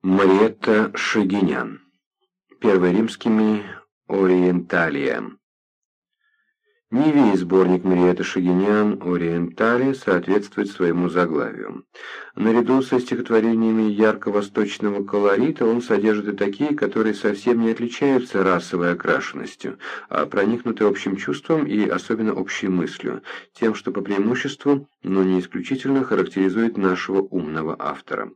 Мариетта Шагинян. Перворимскими Ориенталия. Не весь сборник Мариетты Шагинян «Ориентали» соответствует своему заглавию. Наряду со стихотворениями ярко-восточного колорита он содержит и такие, которые совсем не отличаются расовой окрашенностью, а проникнуты общим чувством и особенно общей мыслью, тем, что по преимуществу, но не исключительно характеризует нашего умного автора.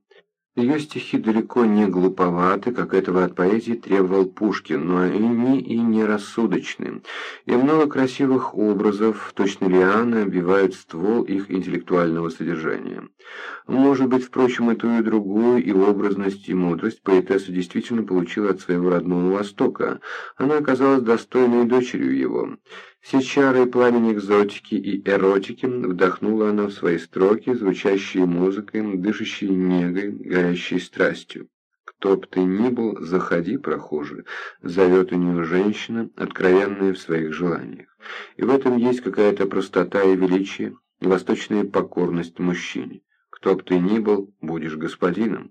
Ее стихи далеко не глуповаты, как этого от поэзии требовал Пушкин, но они и не рассудочны. И много красивых образов, точно лианы, обвивают ствол их интеллектуального содержания. Может быть, впрочем, и ту, и другую, и образность, и мудрость поэтесса действительно получила от своего родного Востока. Она оказалась достойной дочерью его. Все чары и пламень экзотики и эротики вдохнула она в свои строки, звучащие музыкой, дышащие негой, горящей страстью. Кто б ты ни был, заходи, прохожий, зовет у нее женщина, откровенная в своих желаниях. И в этом есть какая-то простота и величие, восточная покорность мужчине. Кто б ты ни был, будешь господином.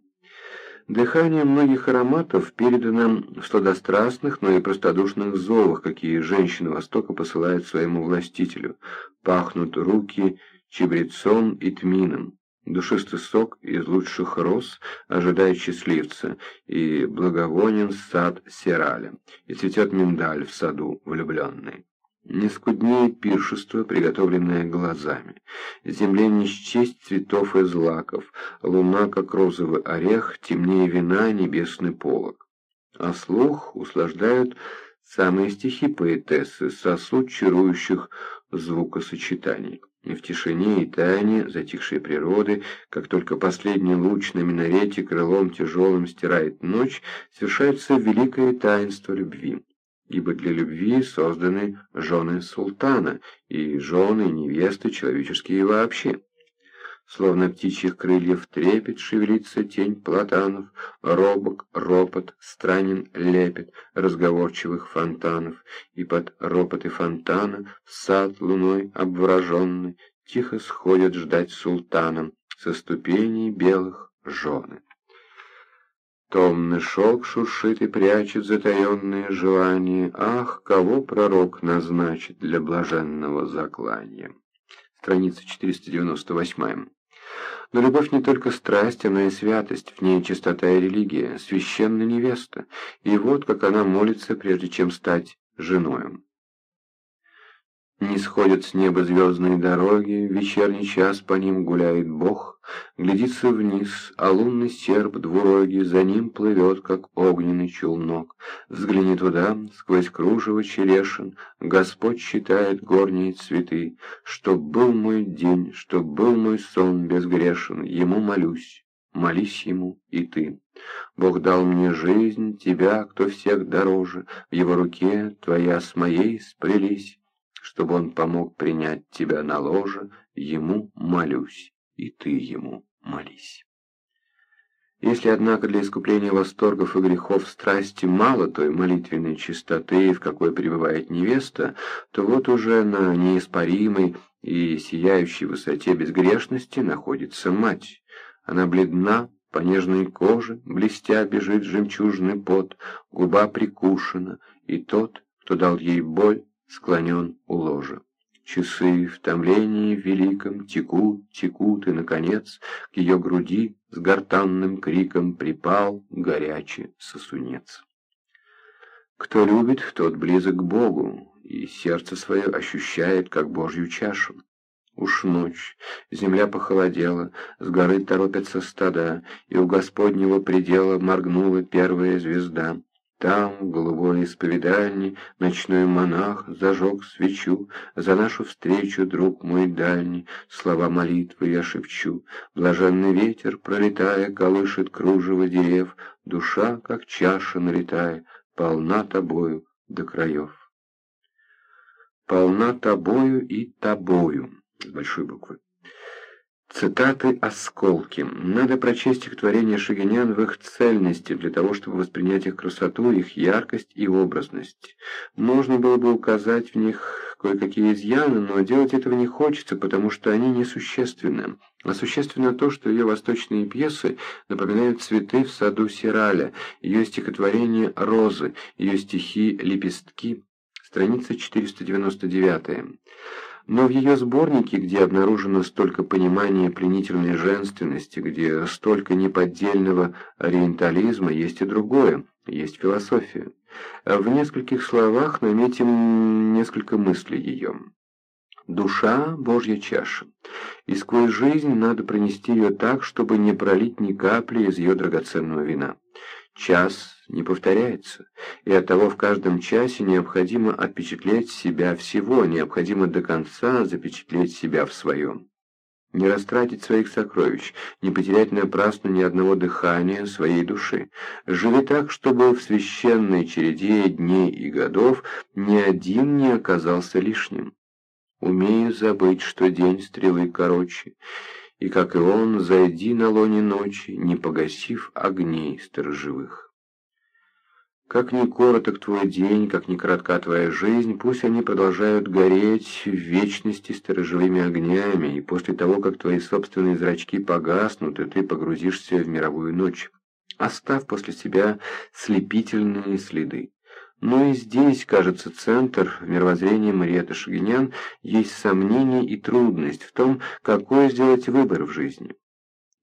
Дыхание многих ароматов передано в сладострастных, но и простодушных зовах, какие женщины Востока посылают своему властителю. Пахнут руки чебрецом и тмином. Душистый сок из лучших роз ожидает счастливца, и благовонен сад сираля, и цветет миндаль в саду влюбленный. Не скуднее пиршество, приготовленное глазами. Земле не счесть цветов и злаков, луна, как розовый орех, темнее вина небесный полог. А слух услаждают самые стихи поэтессы, сосуд чарующих звукосочетаний. И в тишине и тайне затихшей природы, как только последний луч на минарете крылом тяжелым стирает ночь, совершается великое таинство любви ибо для любви созданы жены султана и жены невесты человеческие вообще. Словно птичьих крыльев трепет, шевелится тень платанов, робок, ропот, странен лепет разговорчивых фонтанов, и под ропоты фонтана сад луной обвороженный тихо сходят ждать султаном со ступеней белых жены. Томный шелк шуршит и прячет затаенные желания. Ах, кого пророк назначит для блаженного заклания. Страница 498. Но любовь не только страсть, она и святость, в ней чистота и религия, священная невеста. И вот как она молится, прежде чем стать женою. Не сходят с неба звездные дороги, вечерний час по ним гуляет Бог, глядится вниз, а лунный серп двурогий за ним плывет, как огненный челнок. Взгляни туда, сквозь кружево черешин, Господь считает горние цветы, Чтоб был мой день, чтоб был мой сон безгрешен, Ему молюсь, молись Ему и ты. Бог дал мне жизнь, тебя, кто всех дороже, В его руке твоя с моей сплелись, чтобы он помог принять тебя на ложе, ему молюсь, и ты ему молись. Если, однако, для искупления восторгов и грехов страсти мало той молитвенной чистоты, в какой пребывает невеста, то вот уже на неиспоримой и сияющей высоте безгрешности находится мать. Она бледна, по нежной коже, блестя, бежит жемчужный пот, губа прикушена, и тот, кто дал ей боль, склонен у ложа. Часы в томлении великом текут, текут, и, наконец, к ее груди с гортанным криком припал горячий сосунец. Кто любит, тот близок к Богу, и сердце свое ощущает, как Божью чашу. Уж ночь, земля похолодела, с горы торопятся стада, и у Господнего предела моргнула первая звезда. Там, в голубой исповедальне, ночной монах зажег свечу. За нашу встречу, друг мой дальний, слова молитвы я шепчу. Блаженный ветер, пролетая, колышет кружево дерев. Душа, как чаша налетая, полна тобою до краев. Полна тобою и тобою, с большой буквы. Цитаты «Осколки». Надо прочесть стихотворения Шагинян в их цельности, для того, чтобы воспринять их красоту, их яркость и образность. Можно было бы указать в них кое-какие изъяны, но делать этого не хочется, потому что они несущественны. А существенно то, что ее восточные пьесы напоминают цветы в саду Сираля, ее стихотворение «Розы», ее стихи «Лепестки», страница 499. Но в ее сборнике, где обнаружено столько понимания пленительной женственности, где столько неподдельного ориентализма, есть и другое, есть философия. В нескольких словах наметим несколько мыслей ее. Душа – Божья чаша, и сквозь жизнь надо пронести ее так, чтобы не пролить ни капли из ее драгоценного вина. Час не повторяется, и оттого в каждом часе необходимо отпечатлеть себя всего, необходимо до конца запечатлеть себя в своем. Не растратить своих сокровищ, не потерять напрасно ни одного дыхания своей души. Живи так, чтобы в священной череде дней и годов ни один не оказался лишним. Умею забыть, что день стрелы короче, и, как и он, зайди на лоне ночи, не погасив огней сторожевых. Как ни короток твой день, как ни коротка твоя жизнь, пусть они продолжают гореть в вечности сторожевыми огнями, и после того, как твои собственные зрачки погаснут, и ты погрузишься в мировую ночь, оставь после себя слепительные следы. Но и здесь, кажется, центр в мировоззрении Мариэты Шагинян есть сомнение и трудность в том, какой сделать выбор в жизни.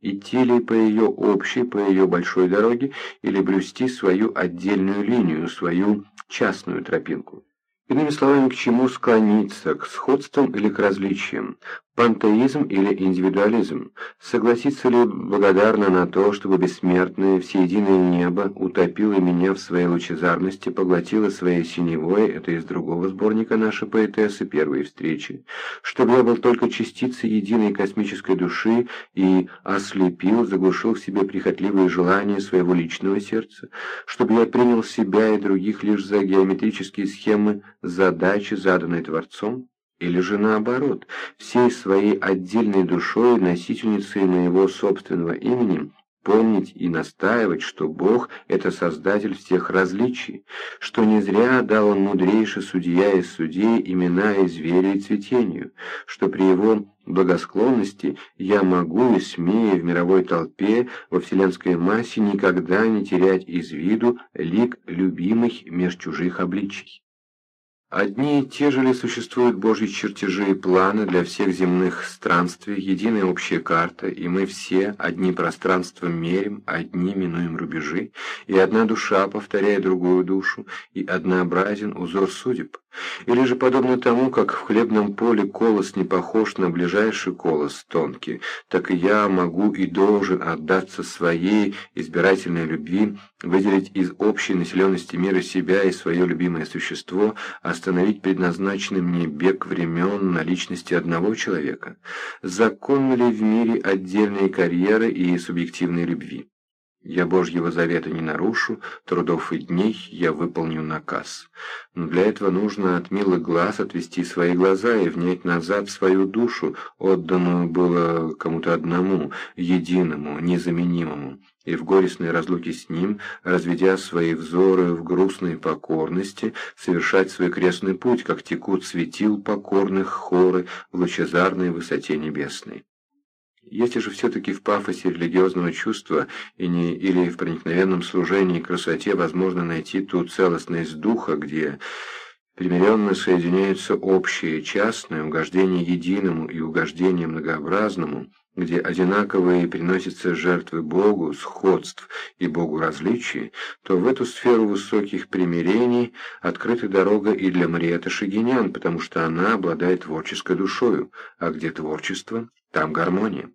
Идти ли по ее общей, по ее большой дороге, или блюсти свою отдельную линию, свою частную тропинку. Иными словами, к чему склониться, к сходствам или к различиям, Пантеизм или индивидуализм? Согласиться ли благодарно на то, чтобы бессмертное всеединое небо утопило меня в своей лучезарности, поглотило своей синевой, это из другого сборника нашей поэтессы «Первые встречи», чтобы я был только частицей единой космической души и ослепил, заглушил в себе прихотливые желания своего личного сердца, чтобы я принял себя и других лишь за геометрические схемы задачи, заданные Творцом? Или же наоборот, всей своей отдельной душой, носительницей моего собственного имени, помнить и настаивать, что Бог – это Создатель всех различий, что не зря дал Он мудрейший судья из судей имена и зверя и цветению, что при Его благосклонности я могу и смею в мировой толпе, во вселенской массе никогда не терять из виду лик любимых меж чужих обличий. Одни и те же ли существуют Божьи чертежи и планы для всех земных странствий, единая общая карта, и мы все одни пространства мерим, одни минуем рубежи, и одна душа повторяет другую душу, и однообразен узор судеб? Или же подобно тому, как в хлебном поле колос не похож на ближайший колос тонкий, так и я могу и должен отдаться своей избирательной любви, выделить из общей населенности мира себя и свое любимое существо, остановить предназначенный мне бег времен на личности одного человека? Законны ли в мире отдельные карьеры и субъективные любви? Я Божьего завета не нарушу, трудов и дней я выполню наказ. Но для этого нужно от милых глаз отвести свои глаза и внять назад свою душу, отданную было кому-то одному, единому, незаменимому, и в горестной разлуке с ним, разведя свои взоры в грустной покорности, совершать свой крестный путь, как текут светил покорных хоры в лучезарной высоте небесной. Если же все-таки в пафосе религиозного чувства и не, или в проникновенном служении красоте возможно найти ту целостность духа, где примиренно соединяются общее и частное, угождение единому и угождение многообразному, где одинаковые приносятся жертвы Богу, сходств и Богу различий, то в эту сферу высоких примирений открыта дорога и для Мариэты Шагинян, потому что она обладает творческой душою, а где творчество, там гармония.